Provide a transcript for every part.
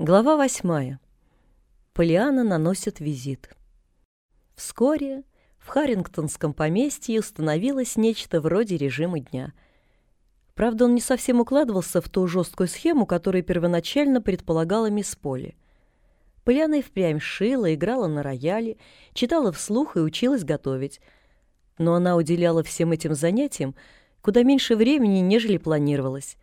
Глава восьмая. Полиана наносит визит. Вскоре в Харрингтонском поместье установилось нечто вроде режима дня. Правда, он не совсем укладывался в ту жесткую схему, которую первоначально предполагала мисс Поли. Полиана и впрямь шила, играла на рояле, читала вслух и училась готовить. Но она уделяла всем этим занятиям куда меньше времени, нежели планировалось.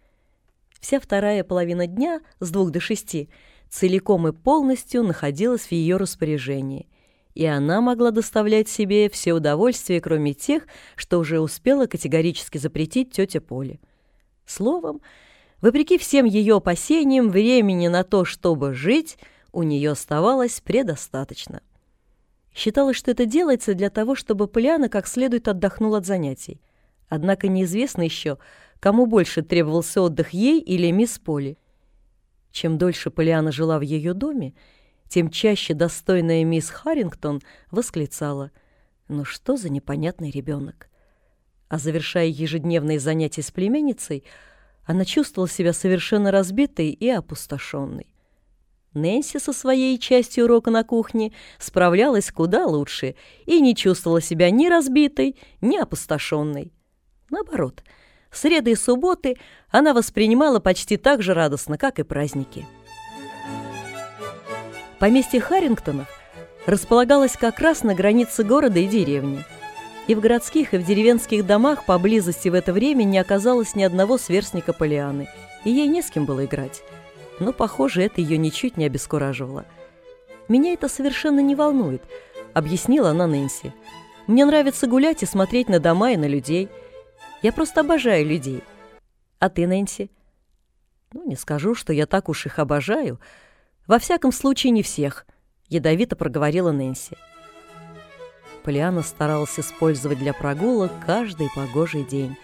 Вся вторая половина дня с двух до шести целиком и полностью находилась в ее распоряжении, и она могла доставлять себе все удовольствия, кроме тех, что уже успела категорически запретить тетя Поля. Словом, вопреки всем ее опасениям, времени на то, чтобы жить, у нее оставалось предостаточно. Считалось, что это делается для того, чтобы Поляна как следует отдохнула от занятий. Однако неизвестно еще, кому больше требовался отдых ей или мисс Поли. Чем дольше Полиана жила в ее доме, тем чаще достойная мисс Харрингтон восклицала «Ну что за непонятный ребенок?». А завершая ежедневные занятия с племенницей, она чувствовала себя совершенно разбитой и опустошенной. Нэнси со своей частью урока на кухне справлялась куда лучше и не чувствовала себя ни разбитой, ни опустошенной. Наоборот — Среды и субботы она воспринимала почти так же радостно, как и праздники. Поместье Харрингтонов располагалось как раз на границе города и деревни. И в городских, и в деревенских домах поблизости в это время не оказалось ни одного сверстника Полианы, и ей не с кем было играть. Но, похоже, это ее ничуть не обескураживало. «Меня это совершенно не волнует», — объяснила она Нэнси. «Мне нравится гулять и смотреть на дома и на людей». Я просто обожаю людей. А ты, Нэнси? Ну, не скажу, что я так уж их обожаю. Во всяком случае, не всех, ядовито проговорила Нэнси. Полиана старалась использовать для прогулок каждый погожий день.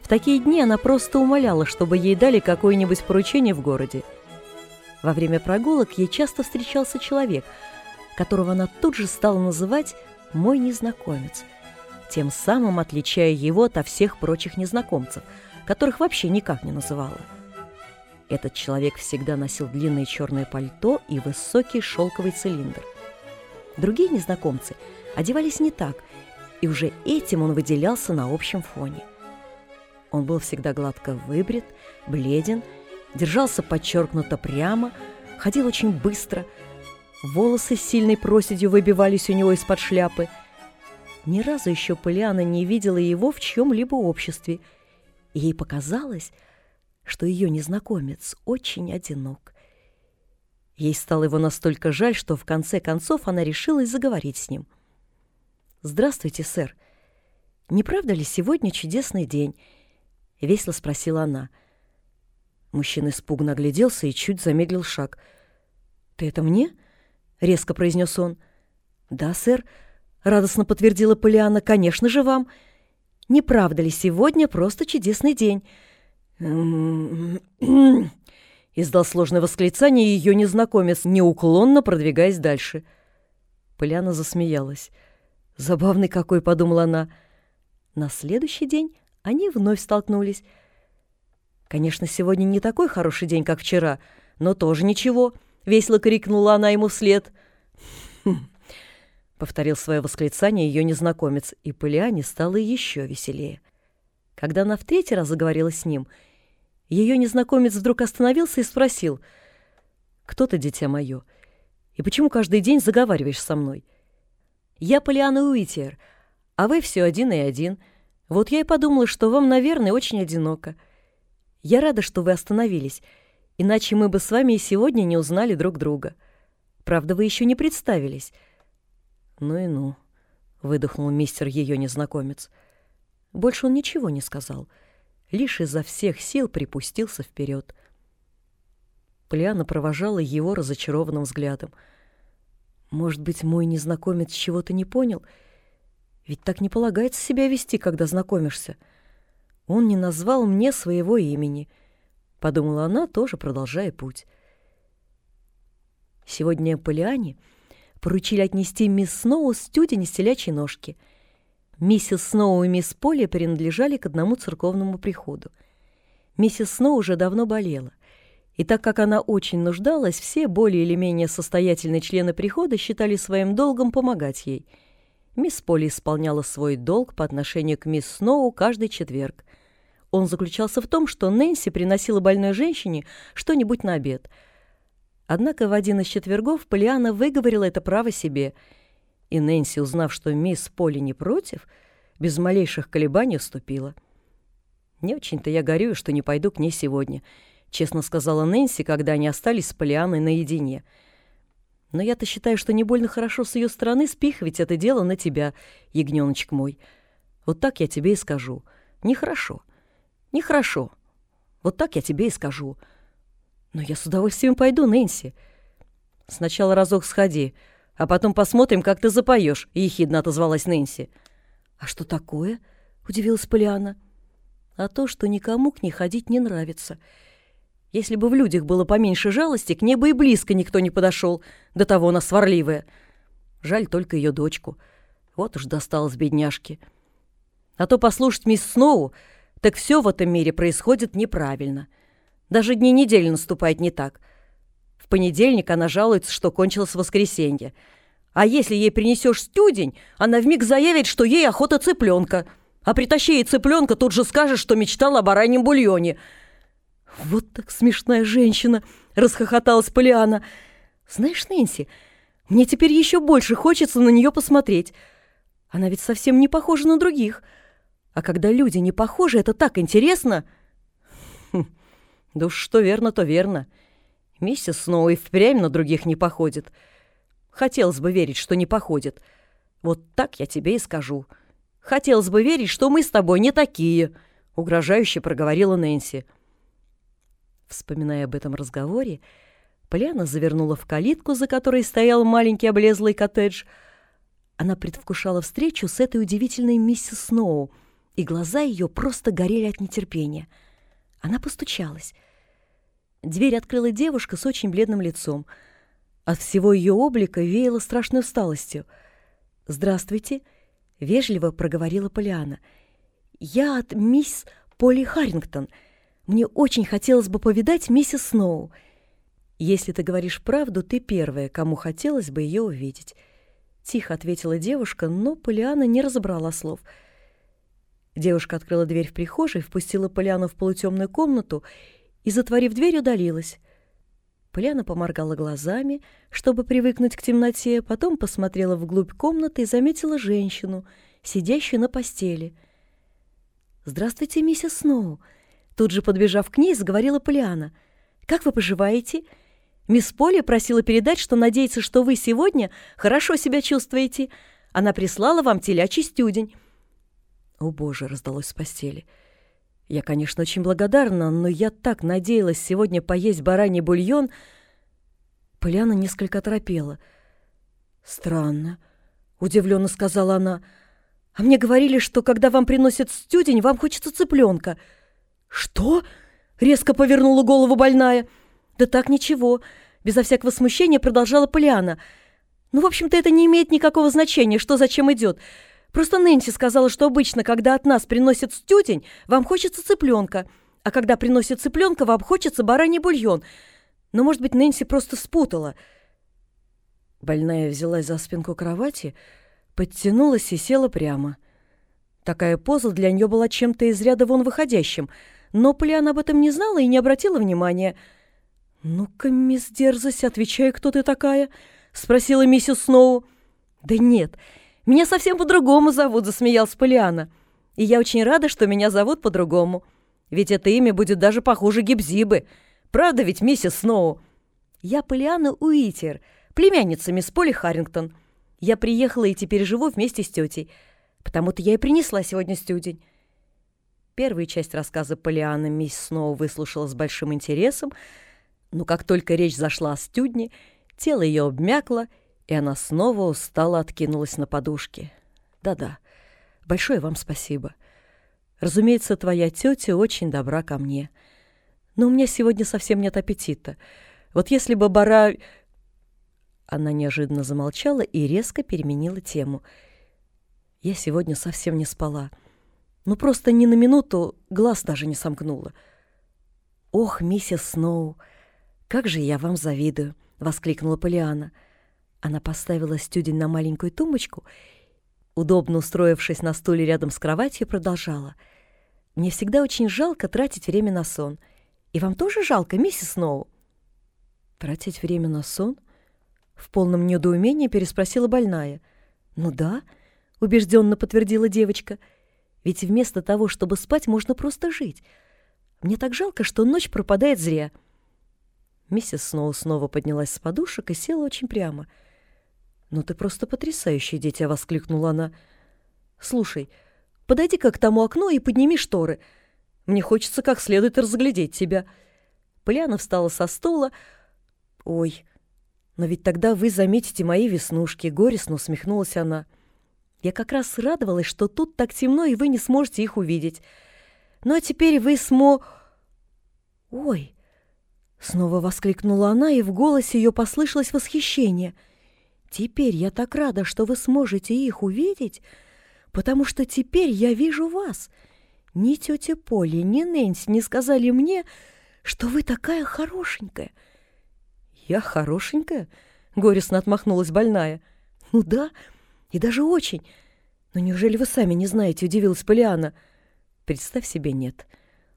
В такие дни она просто умоляла, чтобы ей дали какое-нибудь поручение в городе. Во время прогулок ей часто встречался человек, которого она тут же стала называть «мой незнакомец», тем самым отличая его от всех прочих незнакомцев, которых вообще никак не называла. Этот человек всегда носил длинное черное пальто и высокий шелковый цилиндр. Другие незнакомцы одевались не так, и уже этим он выделялся на общем фоне. Он был всегда гладко выбрит, бледен, держался подчеркнуто прямо, ходил очень быстро, волосы с сильной проседью выбивались у него из-под шляпы – ни разу еще Полиана не видела его в чьем-либо обществе, ей показалось, что ее незнакомец очень одинок. Ей стало его настолько жаль, что в конце концов она решилась заговорить с ним. «Здравствуйте, сэр. Не правда ли сегодня чудесный день?» — весело спросила она. Мужчина испуганно огляделся и чуть замедлил шаг. «Ты это мне?» — резко произнес он. «Да, сэр», — радостно подтвердила Полиана. «Конечно же вам. Не правда ли сегодня просто чудесный день?» Издал сложное восклицание ее незнакомец, неуклонно продвигаясь дальше. Полиана засмеялась. «Забавный какой», — подумала она. На следующий день они вновь столкнулись. «Конечно, сегодня не такой хороший день, как вчера, но тоже ничего», — весело крикнула она ему вслед. «Хм, — повторил свое восклицание ее незнакомец, и Полиане стало еще веселее. Когда она в третий раз заговорила с ним, ее незнакомец вдруг остановился и спросил, «Кто ты, дитя мое, и почему каждый день заговариваешь со мной?» «Я Полиана Уитер, а вы все один и один. Вот я и подумала, что вам, наверное, очень одиноко. Я рада, что вы остановились, иначе мы бы с вами и сегодня не узнали друг друга. Правда, вы еще не представились». «Ну и ну», — выдохнул мистер ее незнакомец. Больше он ничего не сказал, лишь изо всех сил припустился вперед. Полиана провожала его разочарованным взглядом. «Может быть, мой незнакомец чего-то не понял? Ведь так не полагается себя вести, когда знакомишься. Он не назвал мне своего имени», — подумала она, тоже продолжая путь. Сегодня Полиане — поручили отнести мисс Сноу стюдень из телячьей ножки. Миссис Сноу и мисс Полли принадлежали к одному церковному приходу. Миссис Сноу уже давно болела, И так как она очень нуждалась, все более или менее состоятельные члены прихода считали своим долгом помогать ей. Мисс Полли исполняла свой долг по отношению к мисс Сноу каждый четверг. Он заключался в том, что Нэнси приносила больной женщине что-нибудь на обед. Однако в один из четвергов Полиана выговорила это право себе, и Нэнси, узнав, что мисс Полли не против, без малейших колебаний уступила. «Не очень-то я горюю, что не пойду к ней сегодня», — честно сказала Нэнси, когда они остались с Полианой наедине. «Но я-то считаю, что не больно хорошо с ее стороны спихивать это дело на тебя, ягненочек мой. Вот так я тебе и скажу. Нехорошо. Нехорошо. Вот так я тебе и скажу. Но я с удовольствием пойду, Нэнси. Сначала разок сходи, а потом посмотрим, как ты запоешь», — ехидно отозвалась Нэнси. «А что такое?» — удивилась Полиана. «А то, что никому к ней ходить не нравится». Если бы в людях было поменьше жалости, к ней бы и близко никто не подошел, до того она сварливая. Жаль только ее дочку. Вот уж досталось бедняжке. А то послушать мисс Сноу, так все в этом мире происходит неправильно. Даже дни недели наступают не так. В понедельник она жалуется, что кончилось воскресенье. А если ей принесешь стюдень, она вмиг заявит, что ей охота цыпленка. А притащи ей цыпленка, тут же скажешь, что мечтала о бараньем бульоне — «Вот так смешная женщина!» — расхохоталась Полиана. «Знаешь, Нэнси, мне теперь еще больше хочется на нее посмотреть. Она ведь совсем не похожа на других. А когда люди не похожи, это так интересно!» хм, «Да уж что верно, то верно. Миссис Сноу и впрямь на других не походит. Хотелось бы верить, что не походит. Вот так я тебе и скажу. Хотелось бы верить, что мы с тобой не такие», — угрожающе проговорила Нэнси. — Вспоминая об этом разговоре, Поляна завернула в калитку, за которой стоял маленький облезлый коттедж. Она предвкушала встречу с этой удивительной миссис Сноу, и глаза ее просто горели от нетерпения. Она постучалась. Дверь открыла девушка с очень бледным лицом. От всего ее облика веяло страшной усталостью. «Здравствуйте», — вежливо проговорила Полиана. «Я от мисс Поли Харрингтон». Мне очень хотелось бы повидать миссис Сноу. Если ты говоришь правду, ты первая, кому хотелось бы ее увидеть. Тихо ответила девушка, но Полиана не разобрала слов. Девушка открыла дверь в прихожей, впустила Полиану в полутемную комнату и, затворив дверь, удалилась. Полиана поморгала глазами, чтобы привыкнуть к темноте, потом посмотрела вглубь комнаты и заметила женщину, сидящую на постели. «Здравствуйте, миссис Сноу!» Тут же, подбежав к ней, заговорила Полиана. «Как вы поживаете? Мисс Поли просила передать, что надеется, что вы сегодня хорошо себя чувствуете. Она прислала вам телячий стюдень». «О, Боже!» — раздалось с постели. «Я, конечно, очень благодарна, но я так надеялась сегодня поесть бараний бульон». Полиана несколько оторопела. «Странно», — удивленно сказала она. «А мне говорили, что когда вам приносят стюдень, вам хочется цыпленка». «Что?» — резко повернула голову больная. «Да так ничего», — безо всякого смущения продолжала Полиана. «Ну, в общем-то, это не имеет никакого значения, что зачем идет. Просто Нэнси сказала, что обычно, когда от нас приносят стюдень, вам хочется цыпленка, а когда приносят цыпленка, вам хочется бараний бульон. Но, может быть, Нэнси просто спутала». Больная взялась за спинку кровати, подтянулась и села прямо. Такая поза для нее была чем-то из ряда вон выходящим — но Полиана об этом не знала и не обратила внимания. «Ну-ка, мисс Дерзость, отвечай, кто ты такая?» — спросила миссис Сноу. «Да нет, меня совсем по-другому зовут», — засмеялась Полиана. «И я очень рада, что меня зовут по-другому. Ведь это имя будет даже похуже Гибзибы. Правда ведь, миссис Сноу?» «Я Полиана Уитер, племянница мисс Поли Харрингтон. Я приехала и теперь живу вместе с тетей. Потому-то я и принесла сегодня стюдень. Первую часть рассказа Полианы мисс снова выслушала с большим интересом, но как только речь зашла о стюдне, тело ее обмякло, и она снова устало откинулась на подушке. «Да-да, большое вам спасибо. Разумеется, твоя тетя очень добра ко мне. Но у меня сегодня совсем нет аппетита. Вот если бы Бара...» Она неожиданно замолчала и резко переменила тему. «Я сегодня совсем не спала». Ну, просто ни на минуту глаз даже не сомкнула. «Ох, миссис Сноу, «Как же я вам завидую!» — воскликнула Полиана. Она поставила стюдень на маленькую тумбочку, удобно устроившись на стуле рядом с кроватью, продолжала. «Мне всегда очень жалко тратить время на сон. И вам тоже жалко, миссис Сноу?» «Тратить время на сон?» В полном недоумении переспросила больная. «Ну да», — убежденно подтвердила девочка. «Ведь вместо того, чтобы спать, можно просто жить. Мне так жалко, что ночь пропадает зря». Миссис Сноу снова поднялась с подушек и села очень прямо. «Ну ты просто потрясающее дитя!» — воскликнула она. «Слушай, подойди-ка к тому окну и подними шторы. Мне хочется как следует разглядеть тебя». Поляна встала со стула. «Ой, но ведь тогда вы заметите мои веснушки», — горестно усмехнулась она. «Я как раз радовалась, что тут так темно, и вы не сможете их увидеть. Ну а теперь вы смо...» «Ой!» — снова воскликнула она, и в голосе ее послышалось восхищение. «Теперь я так рада, что вы сможете их увидеть, потому что теперь я вижу вас. Ни тетя Поли, ни Нэнси не сказали мне, что вы такая хорошенькая». «Я хорошенькая?» — горестно отмахнулась больная. «Ну да, и даже очень. Но неужели вы сами не знаете?» — удивилась Полиана. «Представь себе, нет».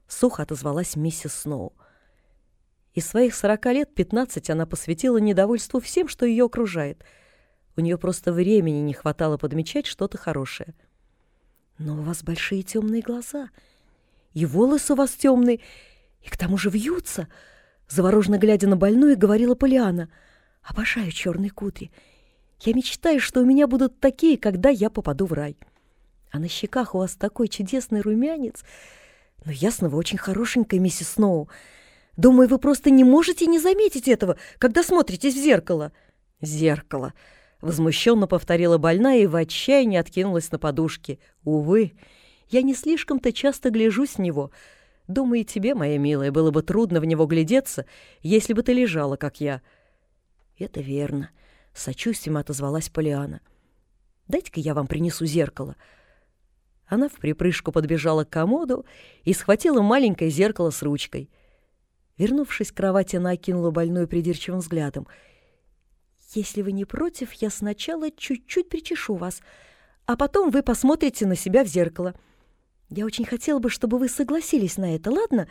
Сухо отозвалась миссис Сноу. Из своих сорока лет пятнадцать она посвятила недовольству всем, что ее окружает. У нее просто времени не хватало подмечать что-то хорошее. «Но у вас большие темные глаза, и волосы у вас темные, и к тому же вьются», Завороженно глядя на больную, говорила Полиана. «Обожаю черные кудри. Я мечтаю, что у меня будут такие, когда я попаду в рай. А на щеках у вас такой чудесный румянец. Но ясно, вы очень хорошенькая, миссис Сноу. Думаю, вы просто не можете не заметить этого, когда смотритесь в зеркало». «Зеркало!» — возмущенно повторила больная и в отчаянии откинулась на подушке. «Увы, я не слишком-то часто гляжусь в него». Думаю, тебе, моя милая, было бы трудно в него глядеться, если бы ты лежала, как я». «Это верно», — сочувствием отозвалась Полиана. «Дайте-ка я вам принесу зеркало». Она в припрыжку подбежала к комоду и схватила маленькое зеркало с ручкой. Вернувшись к кровати, она окинула больную придирчивым взглядом. «Если вы не против, я сначала чуть-чуть причешу вас, а потом вы посмотрите на себя в зеркало». Я очень хотела бы, чтобы вы согласились на это, ладно?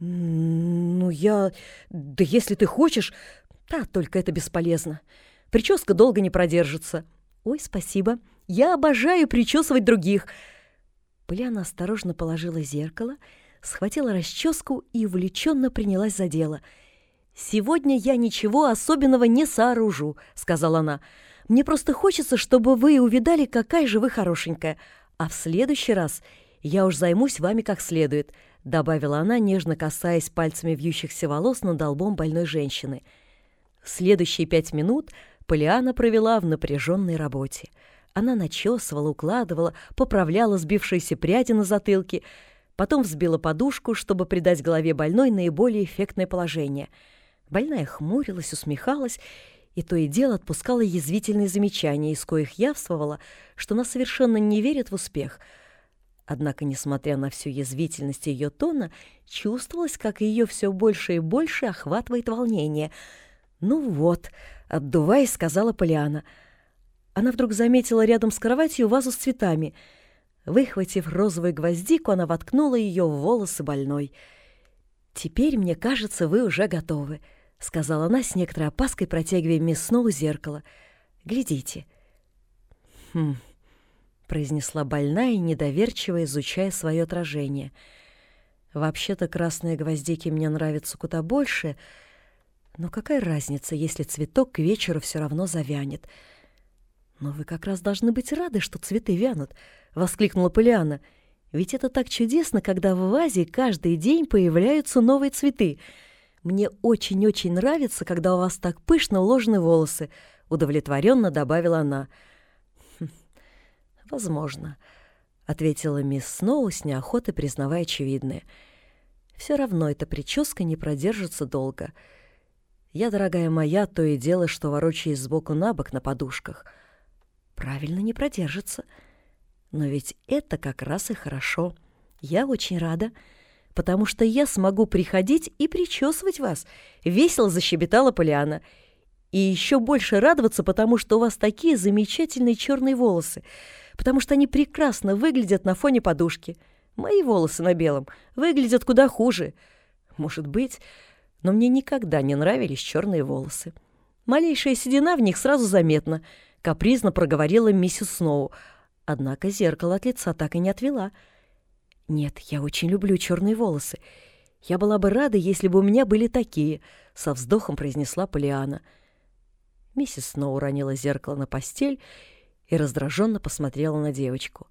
Ну, я... Да если ты хочешь... Да, только это бесполезно. Прическа долго не продержится. Ой, спасибо. Я обожаю причесывать других. Поляна осторожно положила зеркало, схватила расческу и увлеченно принялась за дело. «Сегодня я ничего особенного не сооружу», — сказала она. «Мне просто хочется, чтобы вы увидали, какая же вы хорошенькая. А в следующий раз я уж займусь вами как следует», — добавила она, нежно касаясь пальцами вьющихся волос над долбом больной женщины. Следующие пять минут Полиана провела в напряженной работе. Она начесывала, укладывала, поправляла сбившиеся пряди на затылке, потом взбила подушку, чтобы придать голове больной наиболее эффектное положение. Больная хмурилась, усмехалась и то и дело отпускала язвительные замечания, из коих явствовала, что она совершенно не верит в успех — Однако, несмотря на всю язвительность ее тона, чувствовалось, как ее все больше и больше охватывает волнение. «Ну вот», — отдуваясь, сказала Полиана. Она вдруг заметила рядом с кроватью вазу с цветами. Выхватив розовую гвоздику, она воткнула ее в волосы больной. «Теперь, мне кажется, вы уже готовы», — сказала она с некоторой опаской, протягивая мисс Сноу зеркало. «Глядите». «Хм», произнесла больная, недоверчиво изучая свое отражение. «Вообще-то красные гвоздики мне нравятся куда больше, но какая разница, если цветок к вечеру все равно завянет?» «Но вы как раз должны быть рады, что цветы вянут», — воскликнула Полиана. «Ведь это так чудесно, когда в вазе каждый день появляются новые цветы. Мне очень-очень нравится, когда у вас так пышно уложены волосы», — удовлетворенно добавила она. — «Возможно», — ответила мисс Сноу с неохотой, признавая очевидное. «Все равно эта прическа не продержится долго. Я, дорогая моя, то и дело, что ворочаюсь сбоку на бок на подушках. Правильно, не продержится. Но ведь это как раз и хорошо. Я очень рада». Потому что я смогу приходить и причесывать вас», — весело защебетала Полиана. «И еще больше радоваться, потому что у вас такие замечательные черные волосы, потому что они прекрасно выглядят на фоне подушки. Мои волосы на белом выглядят куда хуже. Может быть, но мне никогда не нравились черные волосы. Малейшая седина в них сразу заметна», — капризно проговорила миссис Сноу. Однако зеркало от лица так и не отвела — «Нет, я очень люблю черные волосы. Я была бы рада, если бы у меня были такие», — со вздохом произнесла Полиана. Миссис Сноу уронила зеркало на постель и раздраженно посмотрела на девочку.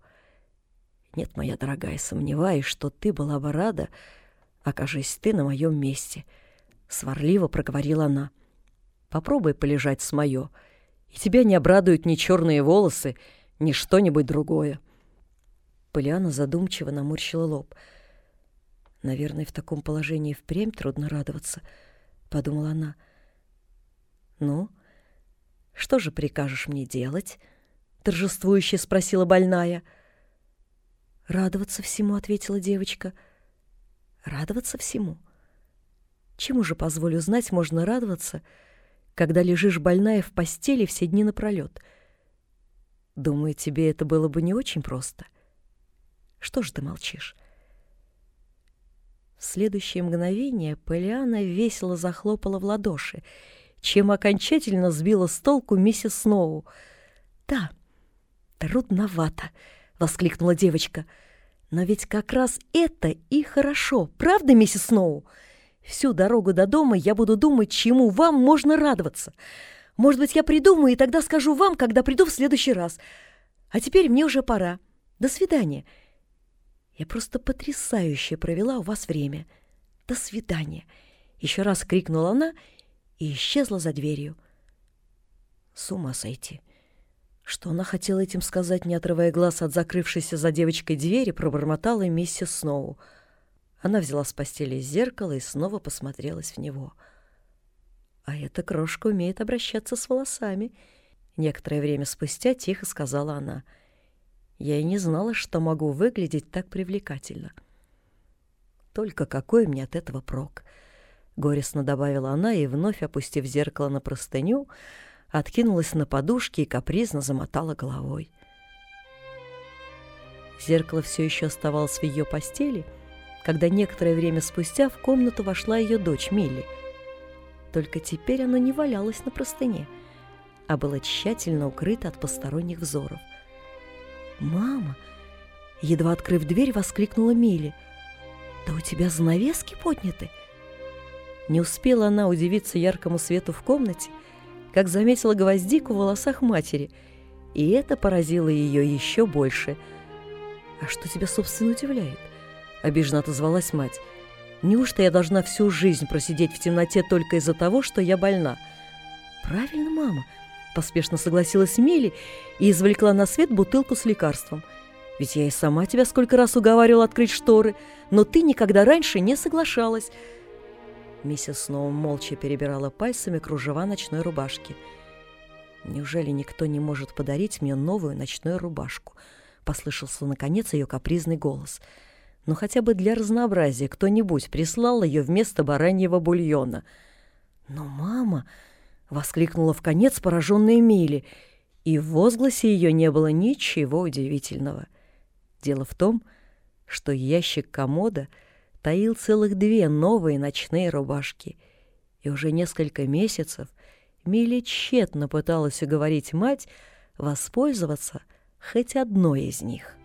«Нет, моя дорогая, сомневаюсь, что ты была бы рада, окажись ты на моем месте», — сварливо проговорила она. «Попробуй полежать с моё, и тебя не обрадуют ни черные волосы, ни что-нибудь другое». Полиана задумчиво наморщила лоб. «Наверное, в таком положении впрямь трудно радоваться», — подумала она. «Ну, что же прикажешь мне делать?» — торжествующе спросила больная. «Радоваться всему», — ответила девочка. «Радоваться всему? Чему же, позволю знать, можно радоваться, когда лежишь больная в постели все дни напролет? Думаю, тебе это было бы не очень просто». Что ж ты молчишь?» В следующее мгновение Полиана весело захлопала в ладоши, чем окончательно сбила с толку миссис Сноу. «Да, трудновато!» — воскликнула девочка. «Но ведь как раз это и хорошо, правда, миссис Сноу? Всю дорогу до дома я буду думать, чему вам можно радоваться. Может быть, я придумаю и тогда скажу вам, когда приду в следующий раз. А теперь мне уже пора. До свидания!» Я просто потрясающе провела у вас время. До свидания!» Еще раз крикнула она и исчезла за дверью. С ума сойти. Что она хотела этим сказать, не отрывая глаз от закрывшейся за девочкой двери, пробормотала миссис Сноу. Она взяла с постели зеркало и снова посмотрелась в него. «А эта крошка умеет обращаться с волосами», — некоторое время спустя тихо сказала она — я и не знала, что могу выглядеть так привлекательно. Только какой мне от этого прок? Горестно добавила она и, вновь опустив зеркало на простыню, откинулась на подушки и капризно замотала головой. Зеркало все еще оставалось в ее постели, когда некоторое время спустя в комнату вошла ее дочь Милли. Только теперь оно не валялось на простыне, а было тщательно укрыто от посторонних взоров. «Мама!» Едва открыв дверь, воскликнула Милли. «Да у тебя занавески подняты!» Не успела она удивиться яркому свету в комнате, как заметила гвоздику в волосах матери, и это поразило ее еще больше. «А что тебя, собственно, удивляет?» — обиженно отозвалась мать. «Неужто я должна всю жизнь просидеть в темноте только из-за того, что я больна?» «Правильно, мама!» Поспешно согласилась Милли и извлекла на свет бутылку с лекарством. «Ведь я и сама тебя сколько раз уговаривала открыть шторы, но ты никогда раньше не соглашалась». Миссис снова молча перебирала пальцами кружева ночной рубашки. «Неужели никто не может подарить мне новую ночную рубашку?» — послышался, наконец, ее капризный голос. «Но хотя бы для разнообразия кто-нибудь прислал ее вместо бараньего бульона». «Но, мама...» Воскликнула в конец пораженная Милли, и в возгласе ее не было ничего удивительного. Дело в том, что ящик комода таил целых две новые ночные рубашки, и уже несколько месяцев Милли тщетно пыталась уговорить мать воспользоваться хоть одной из них.